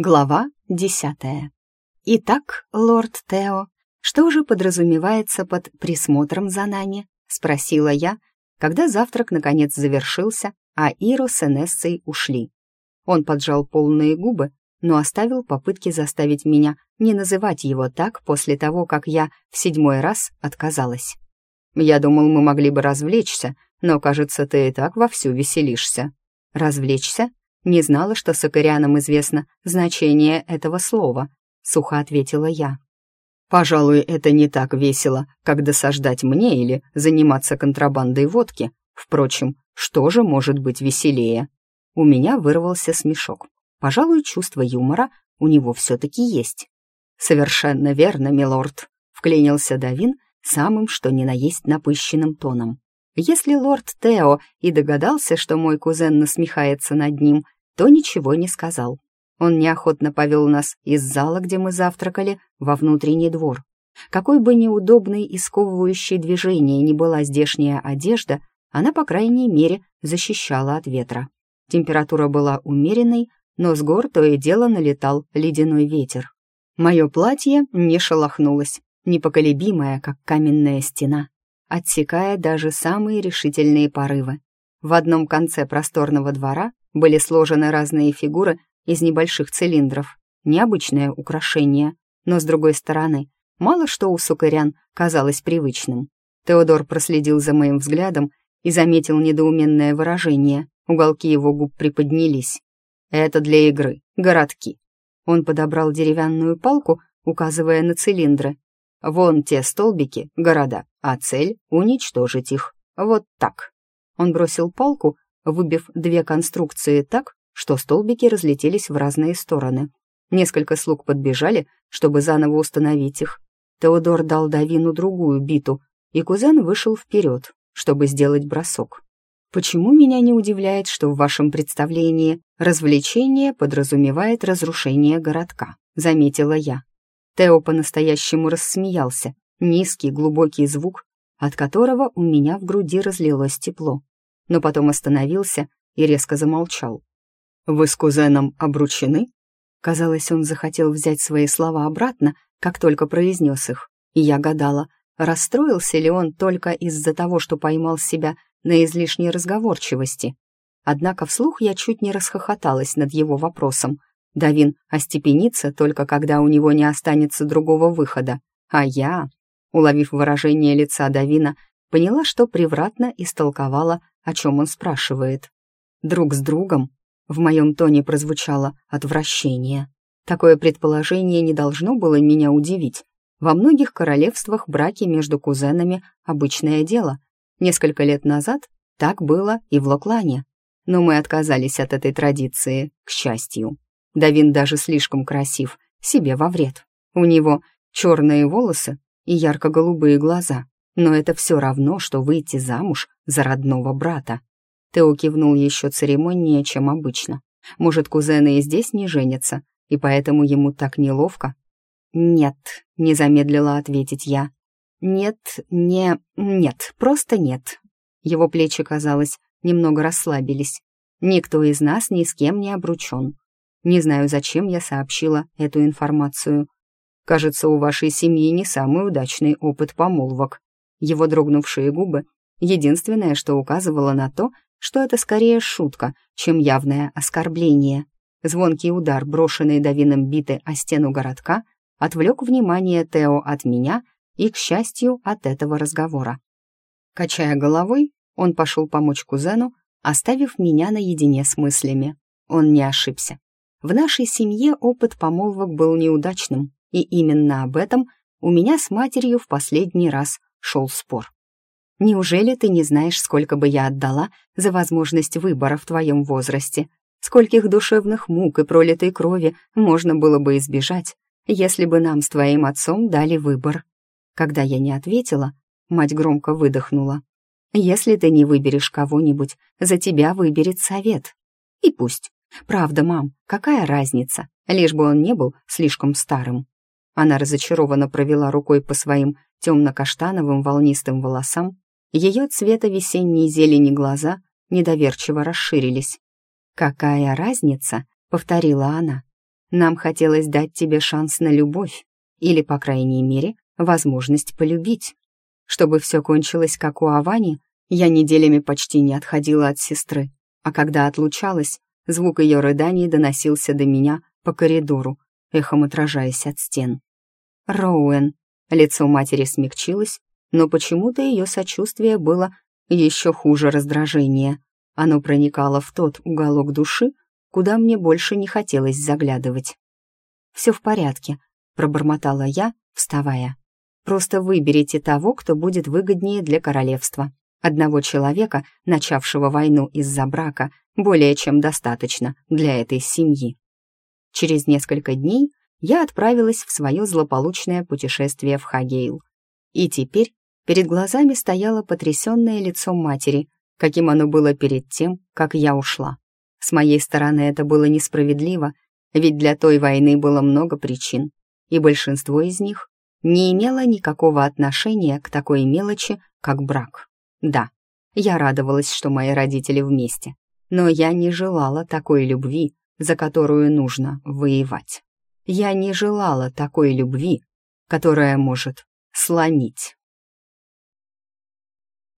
Глава десятая. «Итак, лорд Тео, что же подразумевается под присмотром за нами?» — спросила я, когда завтрак наконец завершился, а Иро с Энессой ушли. Он поджал полные губы, но оставил попытки заставить меня не называть его так после того, как я в седьмой раз отказалась. «Я думал, мы могли бы развлечься, но, кажется, ты и так вовсю веселишься». «Развлечься?» Не знала, что сокырянам известно значение этого слова, сухо ответила я. Пожалуй, это не так весело, как досаждать мне или заниматься контрабандой водки. Впрочем, что же может быть веселее? У меня вырвался смешок. Пожалуй, чувство юмора у него все-таки есть. «Совершенно верно, милорд», — вклинился Давин самым что ни на есть напыщенным тоном. Если лорд Тео и догадался, что мой кузен насмехается над ним, то ничего не сказал. Он неохотно повел нас из зала, где мы завтракали, во внутренний двор. Какой бы неудобной и сковывающей движение ни была здешняя одежда, она, по крайней мере, защищала от ветра. Температура была умеренной, но с гор то и дело налетал ледяной ветер. Мое платье не шелохнулось, непоколебимое, как каменная стена отсекая даже самые решительные порывы. В одном конце просторного двора были сложены разные фигуры из небольших цилиндров. Необычное украшение, но с другой стороны, мало что у сукарян казалось привычным. Теодор проследил за моим взглядом и заметил недоуменное выражение. Уголки его губ приподнялись. «Это для игры. Городки». Он подобрал деревянную палку, указывая на цилиндры. «Вон те столбики — города а цель — уничтожить их. Вот так. Он бросил палку, выбив две конструкции так, что столбики разлетелись в разные стороны. Несколько слуг подбежали, чтобы заново установить их. Теодор дал Давину другую биту, и кузен вышел вперед, чтобы сделать бросок. Почему меня не удивляет, что в вашем представлении развлечение подразумевает разрушение городка, заметила я. Тео по-настоящему рассмеялся, низкий глубокий звук, от которого у меня в груди разлилось тепло, но потом остановился и резко замолчал. «Вы с кузеном обручены?» Казалось, он захотел взять свои слова обратно, как только произнес их, и я гадала, расстроился ли он только из-за того, что поймал себя на излишней разговорчивости. Однако вслух я чуть не расхохоталась над его вопросом. Давин остепенится только когда у него не останется другого выхода, а я... Уловив выражение лица Давина, поняла, что превратно истолковала, о чем он спрашивает. «Друг с другом?» В моем тоне прозвучало отвращение. Такое предположение не должно было меня удивить. Во многих королевствах браки между кузенами — обычное дело. Несколько лет назад так было и в Локлане. Но мы отказались от этой традиции, к счастью. Давин даже слишком красив, себе во вред. У него черные волосы и ярко-голубые глаза, но это все равно, что выйти замуж за родного брата. Тео кивнул еще церемоннее, чем обычно. Может, кузены и здесь не женятся, и поэтому ему так неловко? «Нет», — не замедлила ответить я. «Нет, не... нет, просто нет». Его плечи, казалось, немного расслабились. Никто из нас ни с кем не обручен. Не знаю, зачем я сообщила эту информацию. Кажется, у вашей семьи не самый удачный опыт помолвок. Его дрогнувшие губы — единственное, что указывало на то, что это скорее шутка, чем явное оскорбление. Звонкий удар, брошенный Давином биты о стену городка, отвлек внимание Тео от меня и, к счастью, от этого разговора. Качая головой, он пошел помочь кузену, оставив меня наедине с мыслями. Он не ошибся. В нашей семье опыт помолвок был неудачным, и именно об этом у меня с матерью в последний раз шел спор. «Неужели ты не знаешь, сколько бы я отдала за возможность выбора в твоем возрасте? Скольких душевных мук и пролитой крови можно было бы избежать, если бы нам с твоим отцом дали выбор?» Когда я не ответила, мать громко выдохнула. «Если ты не выберешь кого-нибудь, за тебя выберет совет. И пусть. Правда, мам, какая разница, лишь бы он не был слишком старым». Она разочарованно провела рукой по своим темно-каштановым волнистым волосам. Ее цвета весенней зелени глаза недоверчиво расширились. «Какая разница?» — повторила она. Нам хотелось дать тебе шанс на любовь, или, по крайней мере, возможность полюбить. Чтобы все кончилось, как у Авани, я неделями почти не отходила от сестры, а когда отлучалась, звук ее рыданий доносился до меня по коридору, эхом отражаясь от стен. Роуэн. Лицо матери смягчилось, но почему-то ее сочувствие было еще хуже раздражения. Оно проникало в тот уголок души, куда мне больше не хотелось заглядывать. «Все в порядке», — пробормотала я, вставая. «Просто выберите того, кто будет выгоднее для королевства. Одного человека, начавшего войну из-за брака, более чем достаточно для этой семьи». Через несколько дней я отправилась в свое злополучное путешествие в Хагейл. И теперь перед глазами стояло потрясенное лицо матери, каким оно было перед тем, как я ушла. С моей стороны это было несправедливо, ведь для той войны было много причин, и большинство из них не имело никакого отношения к такой мелочи, как брак. Да, я радовалась, что мои родители вместе, но я не желала такой любви, за которую нужно воевать. Я не желала такой любви, которая может сломить.